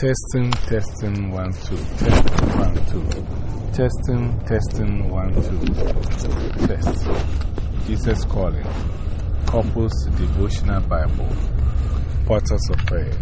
Testing, testing, one, two. Testing, one, two. Testing, testing, one, two. Test. Jesus calling. Couples Devotional Bible. Portals of Prayer.